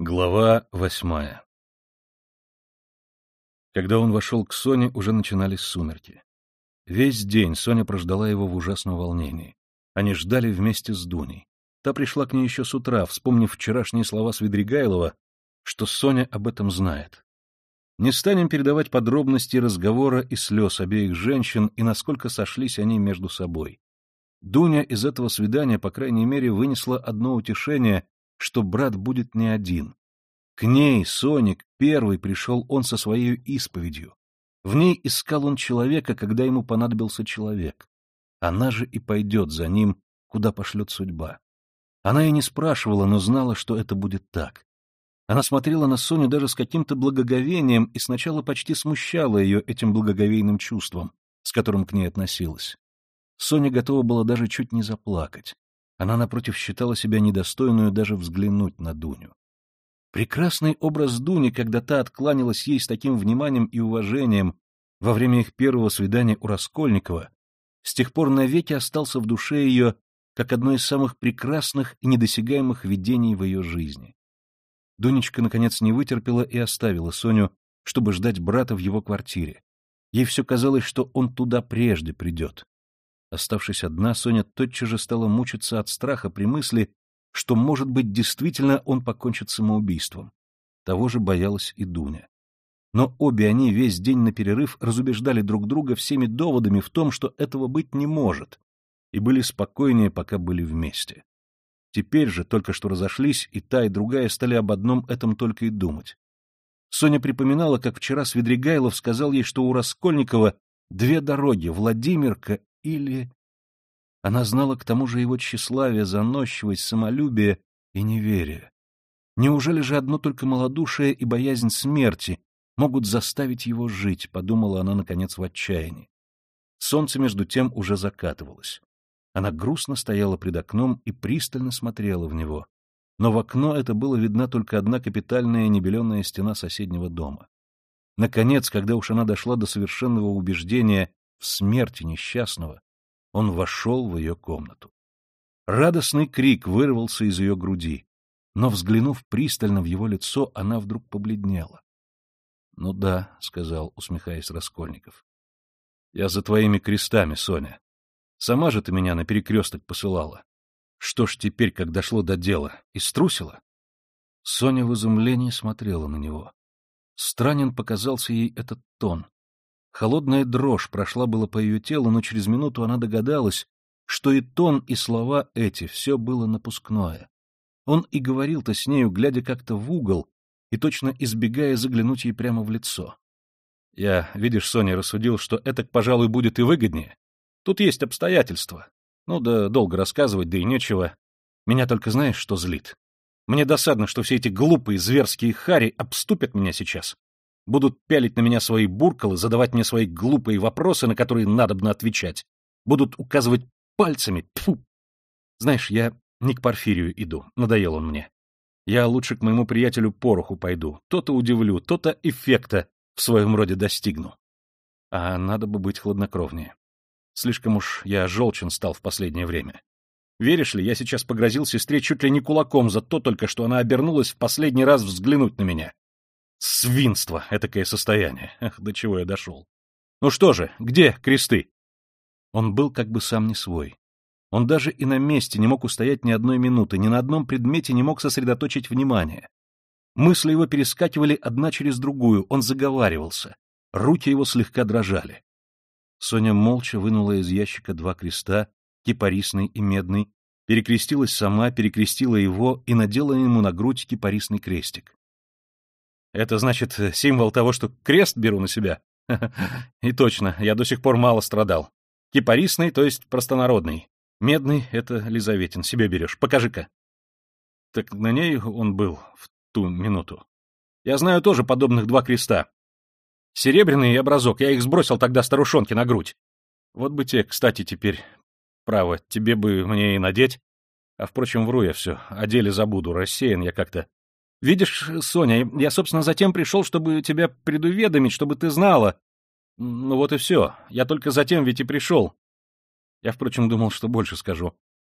Глава восьмая Когда он вошел к Соне, уже начинались сумерки. Весь день Соня прождала его в ужасном волнении. Они ждали вместе с Дуней. Та пришла к ней еще с утра, вспомнив вчерашние слова Свидригайлова, что Соня об этом знает. Не станем передавать подробности разговора и слез обеих женщин и насколько сошлись они между собой. Дуня из этого свидания, по крайней мере, вынесла одно утешение что брат будет не один. К ней, Соник, первый пришел он со своей исповедью. В ней искал он человека, когда ему понадобился человек. Она же и пойдет за ним, куда пошлет судьба. Она и не спрашивала, но знала, что это будет так. Она смотрела на Соню даже с каким-то благоговением и сначала почти смущала ее этим благоговейным чувством, с которым к ней относилась. Соня готова была даже чуть не заплакать. Она, напротив, считала себя недостойную даже взглянуть на Дуню. Прекрасный образ Дуни, когда та откланялась ей с таким вниманием и уважением во время их первого свидания у Раскольникова, с тех пор навеки остался в душе ее как одно из самых прекрасных и недосягаемых видений в ее жизни. Дунечка, наконец, не вытерпела и оставила Соню, чтобы ждать брата в его квартире. Ей все казалось, что он туда прежде придет. Оставшись одна, Соня тотчас же стала мучиться от страха при мысли, что, может быть, действительно он покончит самоубийством. Того же боялась и Дуня. Но обе они весь день на перерыв разубеждали друг друга всеми доводами в том, что этого быть не может, и были спокойнее, пока были вместе. Теперь же, только что разошлись, и та, и другая стали об одном этом только и думать. Соня припоминала, как вчера Свидригайлов сказал ей, что у Раскольникова две дороги — Владимирка или... Она знала к тому же его тщеславие, заносчивость, самолюбие и неверие. Неужели же одно только малодушие и боязнь смерти могут заставить его жить, подумала она, наконец, в отчаянии. Солнце, между тем, уже закатывалось. Она грустно стояла пред окном и пристально смотрела в него. Но в окно это было видна только одна капитальная небеленная стена соседнего дома. Наконец, когда уж она дошла до совершенного убеждения в смерти несчастного, он вошел в ее комнату. Радостный крик вырвался из ее груди, но, взглянув пристально в его лицо, она вдруг побледнела. — Ну да, — сказал, усмехаясь Раскольников. — Я за твоими крестами, Соня. Сама же ты меня на перекресток посылала. Что ж теперь, как дошло до дела, и струсила? Соня в изумлении смотрела на него. Странен показался ей этот тон, Холодная дрожь прошла было по ее телу, но через минуту она догадалась, что и тон, и слова эти — все было напускное. Он и говорил-то с нею, глядя как-то в угол и точно избегая заглянуть ей прямо в лицо. Я, видишь, Соня, рассудил, что это, пожалуй, будет и выгоднее. Тут есть обстоятельства. Ну да долго рассказывать, да и нечего. Меня только знаешь, что злит? Мне досадно, что все эти глупые зверские хари обступят меня сейчас будут пялить на меня свои буркалы, задавать мне свои глупые вопросы, на которые надобно отвечать, будут указывать пальцами. Тьфу! Знаешь, я не к Порфирию иду, надоел он мне. Я лучше к моему приятелю Пороху пойду, то-то удивлю, то-то эффекта в своем роде достигну. А надо бы быть хладнокровнее. Слишком уж я желчен стал в последнее время. Веришь ли, я сейчас погрозил сестре чуть ли не кулаком за то только, что она обернулась в последний раз взглянуть на меня. Свинство, этакое состояние. Эх, до чего я дошел. Ну что же, где кресты? Он был как бы сам не свой. Он даже и на месте не мог устоять ни одной минуты, ни на одном предмете не мог сосредоточить внимание. Мысли его перескакивали одна через другую, он заговаривался. Руки его слегка дрожали. Соня молча вынула из ящика два креста, кипарисный и медный, перекрестилась сама, перекрестила его и надела ему на грудь кипарисный крестик. Это значит э, символ того, что крест беру на себя? И точно, я до сих пор мало страдал. Кипарисный, то есть простонародный. Медный — это Лизаветин, себе берешь. Покажи-ка. Так на ней он был в ту минуту. Я знаю тоже подобных два креста. Серебряный и образок, я их сбросил тогда старушонке на грудь. Вот бы те, кстати, теперь. Право, тебе бы мне и надеть. А, впрочем, вру я все, о деле забуду, рассеян я как-то. Видишь, Соня, я, собственно, затем пришел, чтобы тебя предуведомить, чтобы ты знала. Ну вот и все. Я только затем ведь и пришел. Я, впрочем, думал, что больше скажу.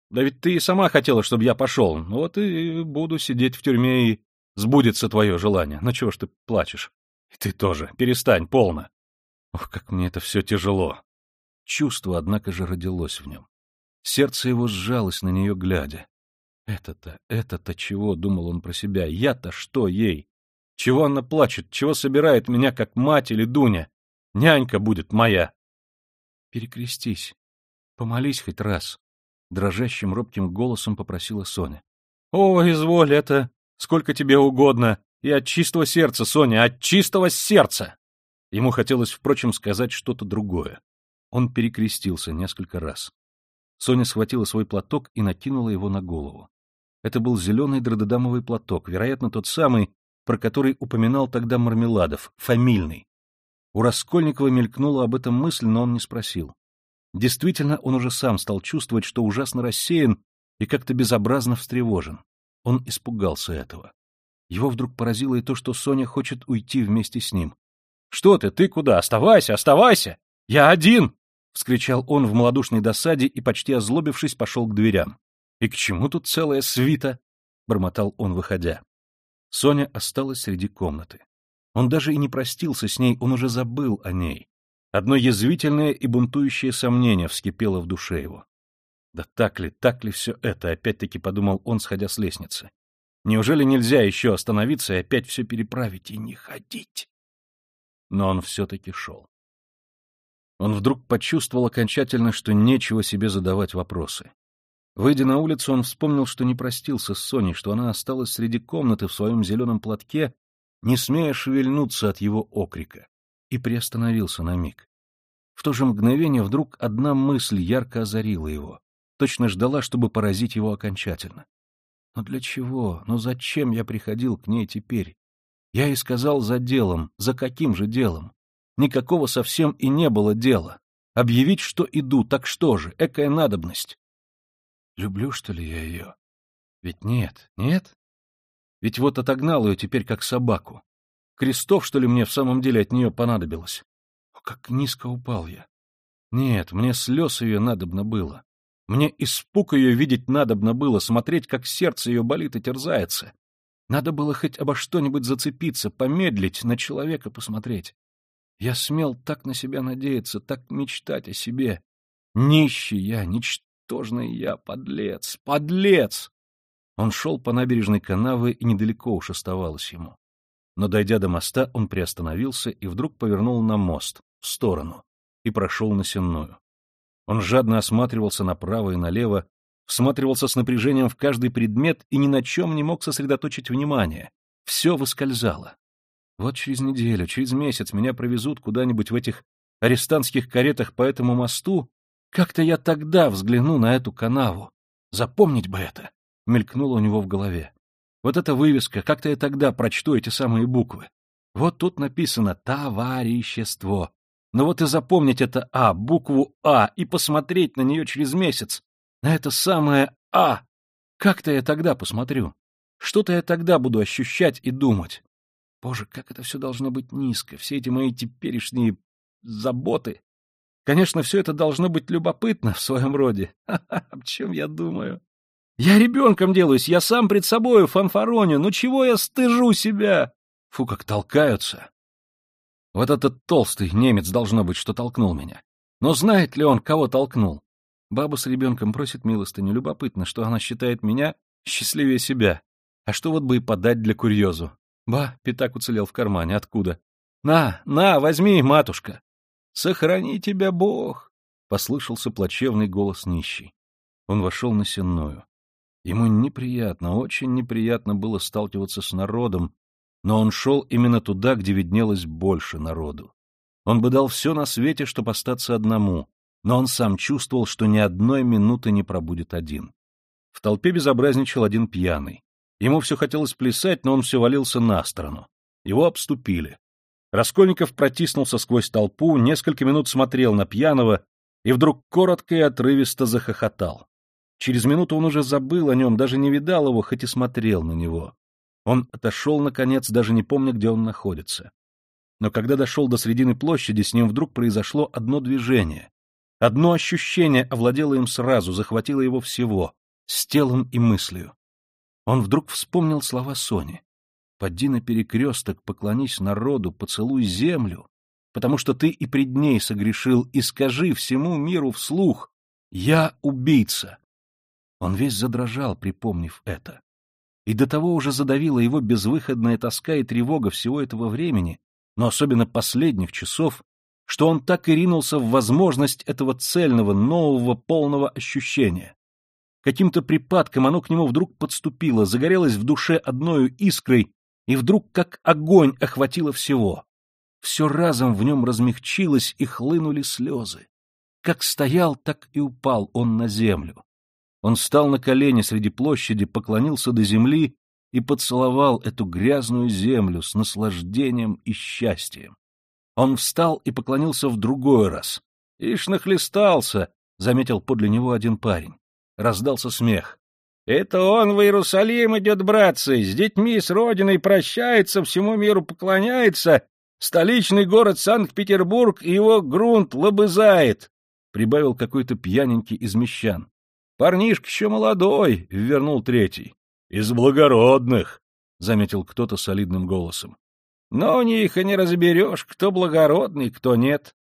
Да ведь ты и сама хотела, чтобы я пошел. Вот и буду сидеть в тюрьме и Сбудется твое желание. Ну чего ж ты плачешь? И ты тоже. Перестань, полно. Ох, как мне это все тяжело. Чувство, однако же, родилось в нем. Сердце его сжалось на нее, глядя. Это-то, это-то чего, — думал он про себя, — я-то что ей? Чего она плачет, чего собирает меня, как мать или Дуня? Нянька будет моя. Перекрестись, помолись хоть раз, — дрожащим робким голосом попросила Соня. — О, изволь, это сколько тебе угодно, и от чистого сердца, Соня, от чистого сердца! Ему хотелось, впрочем, сказать что-то другое. Он перекрестился несколько раз. Соня схватила свой платок и накинула его на голову. Это был зеленый дрододамовый платок, вероятно, тот самый, про который упоминал тогда Мармеладов, фамильный. У Раскольникова мелькнула об этом мысль, но он не спросил. Действительно, он уже сам стал чувствовать, что ужасно рассеян и как-то безобразно встревожен. Он испугался этого. Его вдруг поразило и то, что Соня хочет уйти вместе с ним. — Что ты, ты куда? Оставайся, оставайся! Я один! — вскричал он в малодушной досаде и, почти озлобившись, пошел к дверям. — И к чему тут целая свита? — бормотал он, выходя. Соня осталась среди комнаты. Он даже и не простился с ней, он уже забыл о ней. Одно язвительное и бунтующее сомнение вскипело в душе его. Да так ли, так ли все это, опять-таки подумал он, сходя с лестницы. Неужели нельзя еще остановиться и опять все переправить и не ходить? Но он все-таки шел. Он вдруг почувствовал окончательно, что нечего себе задавать вопросы. Выйдя на улицу, он вспомнил, что не простился с Соней, что она осталась среди комнаты в своем зеленом платке, не смея шевельнуться от его окрика, и приостановился на миг. В то же мгновение вдруг одна мысль ярко озарила его, точно ждала, чтобы поразить его окончательно. Но для чего? Но зачем я приходил к ней теперь? Я и сказал за делом, за каким же делом? Никакого совсем и не было дела. Объявить, что иду, так что же, экая надобность. Люблю, что ли, я ее? Ведь нет, нет? Ведь вот отогнал ее теперь как собаку. Крестов, что ли, мне в самом деле от нее понадобилось? О, как низко упал я. Нет, мне слез ее надобно было. Мне испуг ее видеть надобно было, смотреть, как сердце ее болит и терзается. Надо было хоть обо что-нибудь зацепиться, помедлить, на человека посмотреть. Я смел так на себя надеяться, так мечтать о себе. Нищий я, ничтожный я, подлец, подлец! Он шел по набережной канавы, и недалеко уж оставалось ему. Но, дойдя до моста, он приостановился и вдруг повернул на мост, в сторону, и прошел на сенную. Он жадно осматривался направо и налево, всматривался с напряжением в каждый предмет и ни на чем не мог сосредоточить внимание. Все выскользало. Вот через неделю, через месяц меня провезут куда-нибудь в этих арестантских каретах по этому мосту. Как-то я тогда взгляну на эту канаву. Запомнить бы это мелькнуло у него в голове. Вот эта вывеска, как-то я тогда прочту эти самые буквы. Вот тут написано «товарищество». Но вот и запомнить это «А», букву «А» и посмотреть на нее через месяц, на это самое «А». Как-то я тогда посмотрю. Что-то я тогда буду ощущать и думать. Боже, как это все должно быть низко, все эти мои теперешние заботы. Конечно, все это должно быть любопытно в своем роде. Ха-ха, о чем я думаю? Я ребенком делаюсь, я сам пред собою фанфароню, ну чего я стыжу себя? Фу, как толкаются. Вот этот толстый немец должно быть, что толкнул меня. Но знает ли он, кого толкнул? Баба с ребенком просит милостыню. Любопытно, что она считает меня счастливее себя. А что вот бы и подать для курьезу? Ба, пятак уцелел в кармане. Откуда? На, на, возьми, матушка. Сохрани тебя Бог! Послышался плачевный голос нищий. Он вошел на сенную. Ему неприятно, очень неприятно было сталкиваться с народом, но он шел именно туда, где виднелось больше народу. Он бы дал все на свете, чтобы остаться одному, но он сам чувствовал, что ни одной минуты не пробудет один. В толпе безобразничал один пьяный. Ему все хотелось плясать, но он все валился на сторону. Его обступили. Раскольников протиснулся сквозь толпу, несколько минут смотрел на пьяного и вдруг коротко и отрывисто захохотал. Через минуту он уже забыл о нем, даже не видал его, хоть и смотрел на него. Он отошел, наконец, даже не помня, где он находится. Но когда дошел до середины площади, с ним вдруг произошло одно движение. Одно ощущение овладело им сразу, захватило его всего, с телом и мыслью. Он вдруг вспомнил слова Сони. Поди на перекресток, поклонись народу, поцелуй землю, потому что ты и пред ней согрешил, и скажи всему миру вслух «Я убийца». Он весь задрожал, припомнив это. И до того уже задавила его безвыходная тоска и тревога всего этого времени, но особенно последних часов, что он так и ринулся в возможность этого цельного, нового, полного ощущения. Каким-то припадком оно к нему вдруг подступило, загорелось в душе одною искрой, и вдруг как огонь охватило всего. Все разом в нем размягчилось, и хлынули слезы. Как стоял, так и упал он на землю. Он встал на колени среди площади, поклонился до земли и поцеловал эту грязную землю с наслаждением и счастьем. Он встал и поклонился в другой раз. «Ишь, нахлестался!» — заметил подле него один парень. Раздался смех. «Это он в Иерусалим идет, братцы, с детьми, с родиной прощается, всему миру поклоняется, столичный город Санкт-Петербург и его грунт лобызает», — прибавил какой-то пьяненький из мещан. «Парнишка еще молодой», — вернул третий. «Из благородных», — заметил кто-то солидным голосом. «Но них и не разберешь, кто благородный, кто нет».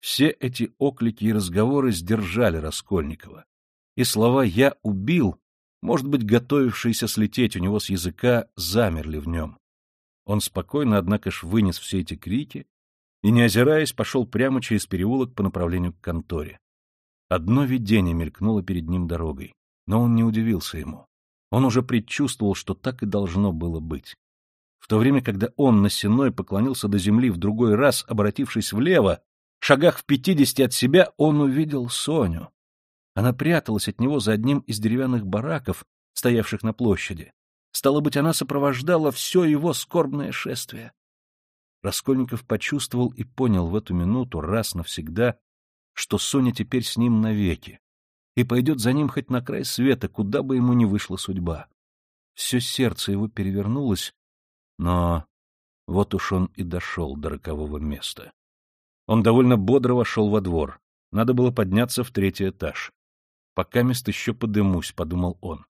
Все эти оклики и разговоры сдержали Раскольникова. И слова «я убил» может быть, готовившиеся слететь у него с языка, замерли в нем. Он спокойно, однако ж, вынес все эти крики и, не озираясь, пошел прямо через переулок по направлению к конторе. Одно видение мелькнуло перед ним дорогой, но он не удивился ему. Он уже предчувствовал, что так и должно было быть. В то время, когда он на сеной поклонился до земли в другой раз, обратившись влево, шагах в пятидесяти от себя, он увидел Соню. Она пряталась от него за одним из деревянных бараков, стоявших на площади. Стало быть, она сопровождала все его скорбное шествие. Раскольников почувствовал и понял в эту минуту раз навсегда, что Соня теперь с ним навеки, и пойдет за ним хоть на край света, куда бы ему ни вышла судьба. Все сердце его перевернулось, но вот уж он и дошел до рокового места. Он довольно бодро вошел во двор. Надо было подняться в третий этаж. Пока мест еще подымусь, — подумал он.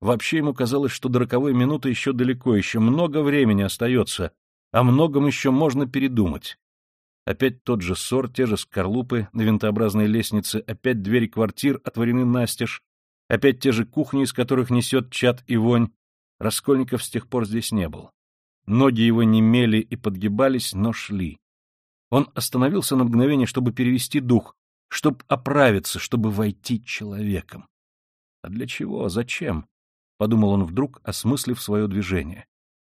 Вообще ему казалось, что до роковой минуты еще далеко, еще много времени остается, о многом еще можно передумать. Опять тот же ссор, те же скорлупы на винтообразной лестнице, опять двери квартир отворены настежь, опять те же кухни, из которых несет чад и вонь. Раскольников с тех пор здесь не был. Ноги его немели и подгибались, но шли. Он остановился на мгновение, чтобы перевести дух, чтобы оправиться, чтобы войти человеком. А для чего? Зачем? — подумал он вдруг, осмыслив свое движение.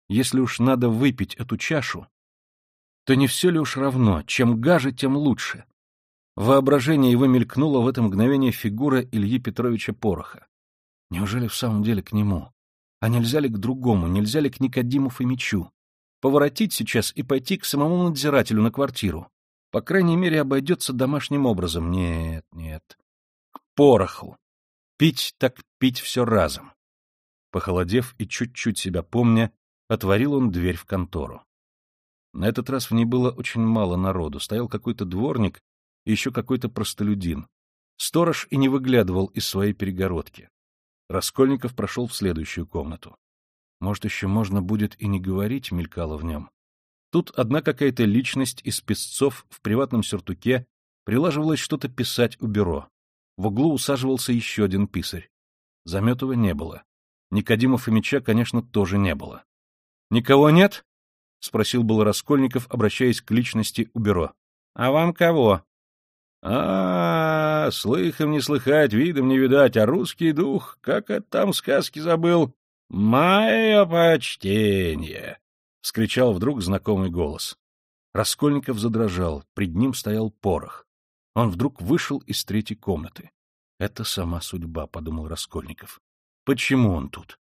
Если уж надо выпить эту чашу, то не все ли уж равно, чем гаже, тем лучше. Воображение его мелькнуло в это мгновение фигура Ильи Петровича Пороха. Неужели в самом деле к нему? А нельзя ли к другому, нельзя ли к Никодиму Фомичу? Поворотить сейчас и пойти к самому надзирателю на квартиру? По крайней мере, обойдется домашним образом. Нет, нет. К пороху. Пить так пить все разом. Похолодев и чуть-чуть себя помня, отворил он дверь в контору. На этот раз в ней было очень мало народу. Стоял какой-то дворник и еще какой-то простолюдин. Сторож и не выглядывал из своей перегородки. Раскольников прошел в следующую комнату. Может, еще можно будет и не говорить, мелькало в нем. Тут одна какая-то личность из песцов в приватном сюртуке прилаживалась что-то писать у бюро. В углу усаживался еще один писарь. Заметова не было. Никодимов и меча, конечно, тоже не было. — Никого нет? — спросил был Раскольников, обращаясь к личности у бюро. — А вам кого? — А, слыхом не слыхать, видом не видать, а русский дух, как это там сказки забыл. — Мое почтение! — вскричал вдруг знакомый голос. Раскольников задрожал, пред ним стоял порох. Он вдруг вышел из третьей комнаты. «Это сама судьба», — подумал Раскольников. «Почему он тут?»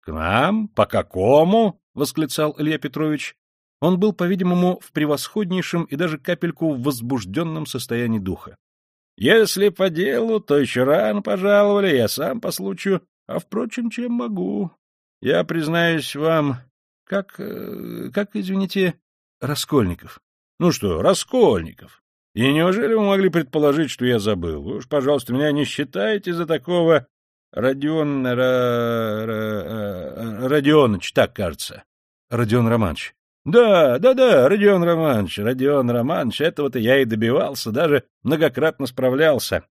«К нам? По какому?» — восклицал Илья Петрович. Он был, по-видимому, в превосходнейшем и даже капельку в возбужденном состоянии духа. «Если по делу, то еще рано пожаловали, я сам по случаю, а, впрочем, чем могу. Я, признаюсь вам, как... Э, как, извините, Раскольников. Ну что, Раскольников. И неужели вы могли предположить, что я забыл? Вы уж, пожалуйста, меня не считайте за такого Родион... Ра, Ра, Родионыч, так кажется. Родион Романович. Да, да, да, Родион Романович, Родион Романович, этого-то я и добивался, даже многократно справлялся.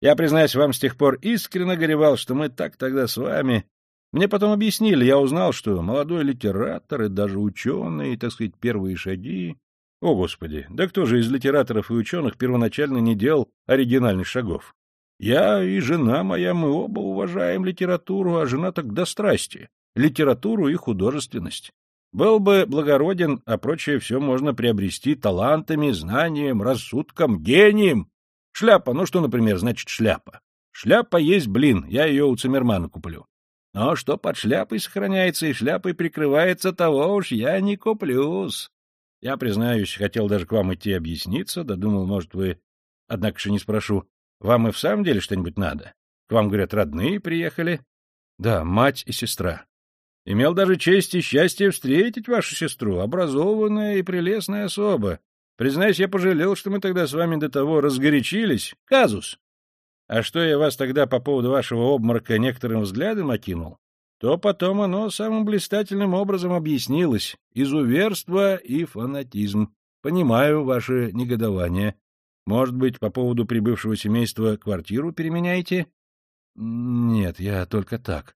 Я, признаюсь, вам с тех пор искренне горевал, что мы так тогда с вами... Мне потом объяснили, я узнал, что молодой литератор и даже ученый, так сказать, первые шаги... О, Господи, да кто же из литераторов и ученых первоначально не делал оригинальных шагов? Я и жена моя, мы оба уважаем литературу, а жена так до страсти. Литературу и художественность. Был бы благороден, а прочее все можно приобрести талантами, знанием, рассудком, гением. Шляпа, ну что, например, значит шляпа? Шляпа есть блин, я ее у Циммермана куплю. Но что под шляпой сохраняется и шляпой прикрывается, того уж я не куплюсь. Я, признаюсь, хотел даже к вам идти объясниться, да думал, может, вы... Однако же не спрошу, вам и в самом деле что-нибудь надо? К вам, говорят, родные приехали? Да, мать и сестра. Имел даже честь и счастье встретить вашу сестру, образованная и прелестная особа. Признаюсь, я пожалел, что мы тогда с вами до того разгорячились. Казус. А что я вас тогда по поводу вашего обморока некоторым взглядом окинул, то потом оно самым блистательным образом объяснилось. Изуверство и фанатизм. Понимаю ваше негодование. Может быть, по поводу прибывшего семейства квартиру переменяете? Нет, я только так.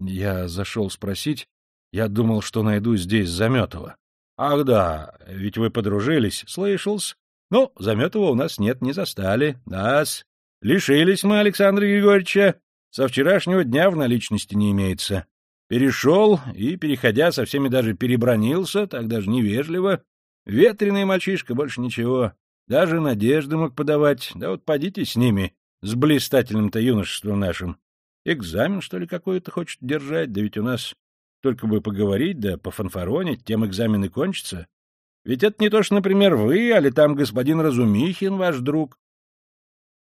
Я зашел спросить. Я думал, что найду здесь Заметова. Ах да, ведь вы подружились, слышался. Ну, Заметова у нас нет, не застали. Да-с. Лишились мы Александра Григорьевича. Со вчерашнего дня в наличности не имеется. Перешел и, переходя, со всеми даже перебронился, так даже невежливо. Ветреный мальчишка, больше ничего. Даже надежды мог подавать. Да вот подите с ними, с блистательным-то юношеством нашим. Экзамен, что ли, какой-то хочет держать, да ведь у нас только бы поговорить, да пофанфаронить, тем экзамены кончатся. Ведь это не то, что, например, вы, али там господин Разумихин, ваш друг.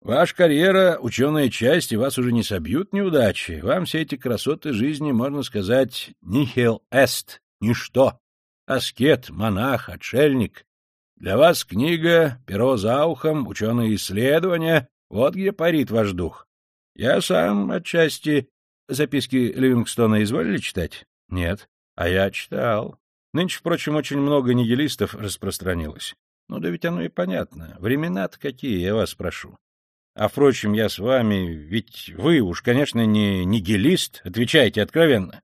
Ваша карьера, ученая часть, и вас уже не собьют неудачи. Вам все эти красоты жизни, можно сказать, нихил эст, ничто. Аскет, монах, отшельник. Для вас книга, перо за ухом, ученые исследования — вот где парит ваш дух. Я сам отчасти... Записки Ливингстона изволили читать? Нет. А я читал. Нынче, впрочем, очень много нигилистов распространилось. Ну да ведь оно и понятно. Времена-то какие, я вас прошу. А, впрочем, я с вами, ведь вы уж, конечно, не нигилист, отвечайте откровенно.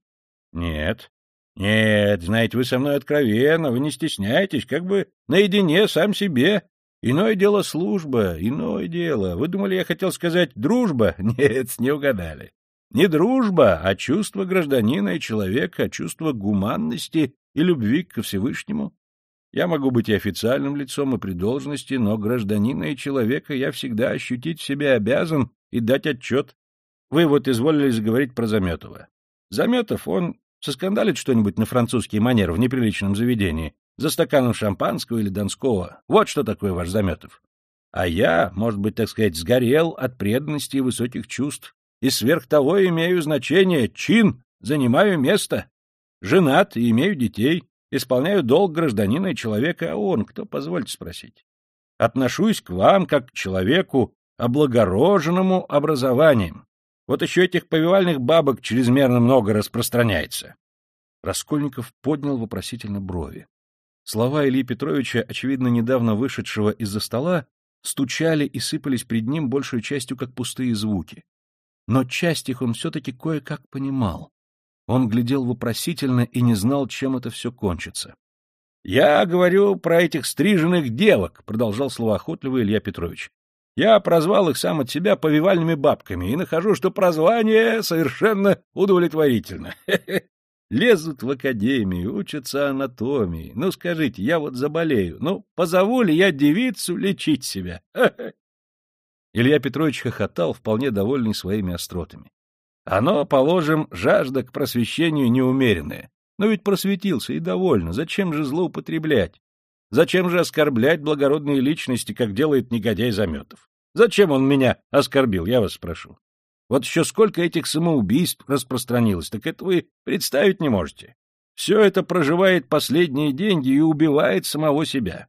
Нет. Нет, знаете, вы со мной откровенно, вы не стесняйтесь, как бы наедине сам себе. Иное дело служба, иное дело. Вы думали, я хотел сказать дружба? Нет, не угадали. Не дружба, а чувство гражданина и человека, чувство гуманности и любви ко Всевышнему. Я могу быть и официальным лицом, и при должности, но гражданина и человека я всегда ощутить в себе обязан и дать отчет. Вы вот изволили заговорить про Заметова. Заметов, он соскандалит что-нибудь на французский манер в неприличном заведении, за стаканом шампанского или донского. Вот что такое ваш Заметов. А я, может быть, так сказать, сгорел от преданности и высоких чувств, и сверх того имею значение, чин, занимаю место. Женат и имею детей, исполняю долг гражданина и человека, а он, кто, позвольте спросить. Отношусь к вам как к человеку, облагороженному образованием. Вот еще этих повивальных бабок чрезмерно много распространяется. Раскольников поднял вопросительно брови. Слова Ильи Петровича, очевидно, недавно вышедшего из-за стола, стучали и сыпались пред ним большей частью как пустые звуки но часть их он все-таки кое-как понимал. Он глядел вопросительно и не знал, чем это все кончится. — Я говорю про этих стриженных девок, — продолжал словоохотливо Илья Петрович. — Я прозвал их сам от себя повивальными бабками и нахожу, что прозвание совершенно удовлетворительно. Лезут в академию, учатся анатомии. Ну, скажите, я вот заболею. Ну, позову ли я девицу лечить себя? Илья Петрович хохотал, вполне довольный своими остротами. Оно, положим, жажда к просвещению неумеренная. Но ведь просветился и довольно. Зачем же злоупотреблять? Зачем же оскорблять благородные личности, как делает негодяй Заметов? Зачем он меня оскорбил, я вас спрошу? Вот еще сколько этих самоубийств распространилось, так это вы представить не можете. Все это проживает последние деньги и убивает самого себя.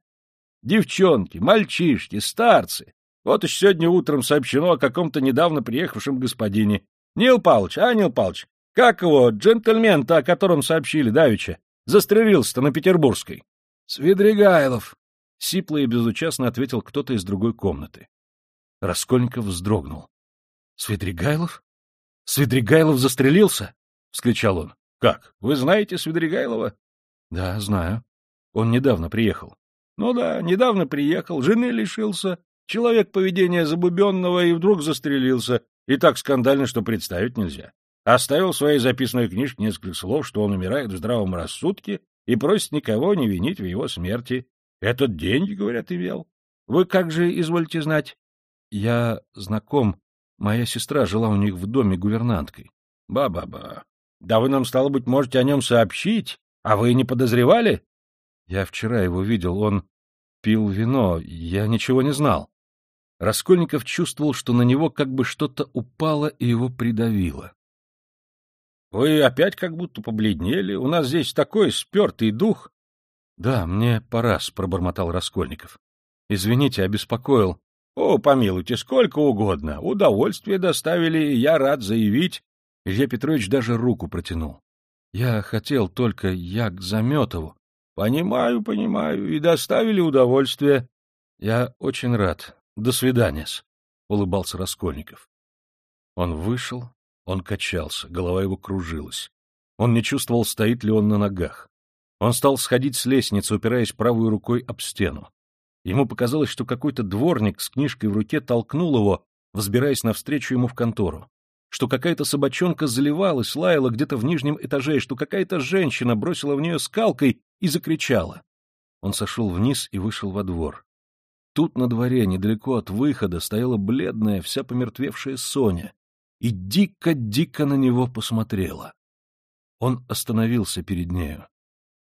Девчонки, мальчишки, старцы, вот еще сегодня утром сообщено о каком-то недавно приехавшем господине. Нил Павлович, а, Нил Павлович, как его, джентльмен-то, о котором сообщили давеча? застрелился-то на Петербургской? — Свидригайлов! — сипло и безучастно ответил кто-то из другой комнаты. Раскольников вздрогнул. — Свидригайлов? Свидригайлов застрелился? — вскричал он. — Как? Вы знаете Свидригайлова? — Да, знаю. Он недавно приехал. — Ну да, недавно приехал, жены лишился, человек поведения забубенного и вдруг застрелился, и так скандально, что представить нельзя. Оставил в своей записной книжке несколько слов, что он умирает в здравом рассудке и просит никого не винить в его смерти. Этот деньги, говорят, имел. Вы как же извольте знать? Я знаком. Моя сестра жила у них в доме гувернанткой. Ба-ба-ба. Да вы нам, стало быть, можете о нем сообщить, а вы не подозревали? Я вчера его видел, он пил вино, я ничего не знал. Раскольников чувствовал, что на него как бы что-то упало и его придавило. Вы опять как будто побледнели. У нас здесь такой спертый дух. — Да, мне пора, — пробормотал Раскольников. — Извините, обеспокоил. — О, помилуйте, сколько угодно. Удовольствие доставили, и я рад заявить. Илья Петрович даже руку протянул. — Я хотел только, я к Заметову. — Понимаю, понимаю, и доставили удовольствие. — Я очень рад. До свидания, — улыбался Раскольников. Он вышел, он качался, голова его кружилась. Он не чувствовал, стоит ли он на ногах. Он стал сходить с лестницы, упираясь правой рукой об стену. Ему показалось, что какой-то дворник с книжкой в руке толкнул его, взбираясь навстречу ему в контору. Что какая-то собачонка заливалась, лаяла где-то в нижнем этаже, что какая-то женщина бросила в нее скалкой и закричала. Он сошел вниз и вышел во двор. Тут на дворе, недалеко от выхода, стояла бледная, вся помертвевшая Соня, и дико-дико на него посмотрела. Он остановился перед нею.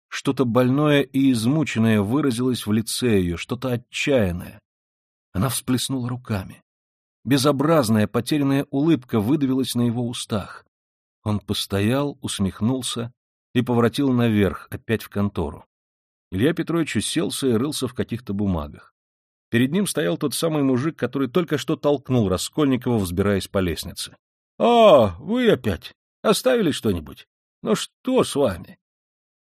Что-то больное и измученное выразилось в лице ее, что-то отчаянное. Она всплеснула руками. Безобразная, потерянная улыбка выдавилась на его устах. Он постоял, усмехнулся и поворотил наверх, опять в контору. Илья Петрович уселся и рылся в каких-то бумагах. Перед ним стоял тот самый мужик, который только что толкнул Раскольникова, взбираясь по лестнице. — А, вы опять? Оставили что-нибудь? Ну что с вами?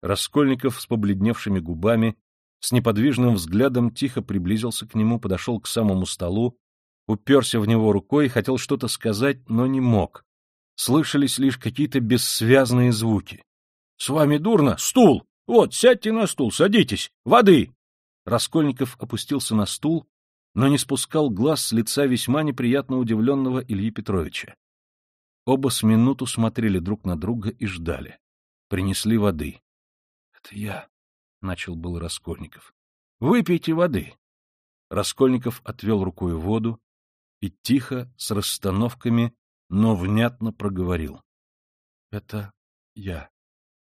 Раскольников с побледневшими губами, с неподвижным взглядом тихо приблизился к нему, подошел к самому столу, уперся в него рукой, хотел что-то сказать, но не мог. Слышались лишь какие-то бессвязные звуки. — С вами дурно? Стул! Вот, сядьте на стул, садитесь! Воды! Раскольников опустился на стул, но не спускал глаз с лица весьма неприятно удивленного Ильи Петровича. Оба с минуту смотрели друг на друга и ждали. Принесли воды. — Это я, — начал был Раскольников. — Выпейте воды. Раскольников отвел рукой воду и тихо, с расстановками, но внятно проговорил. — Это я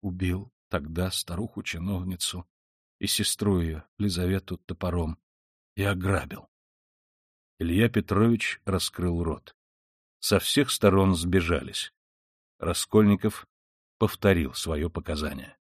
убил тогда старуху-чиновницу и сестру ее, Лизавету, топором, и ограбил. Илья Петрович раскрыл рот со всех сторон сбежались. Раскольников повторил свое показание.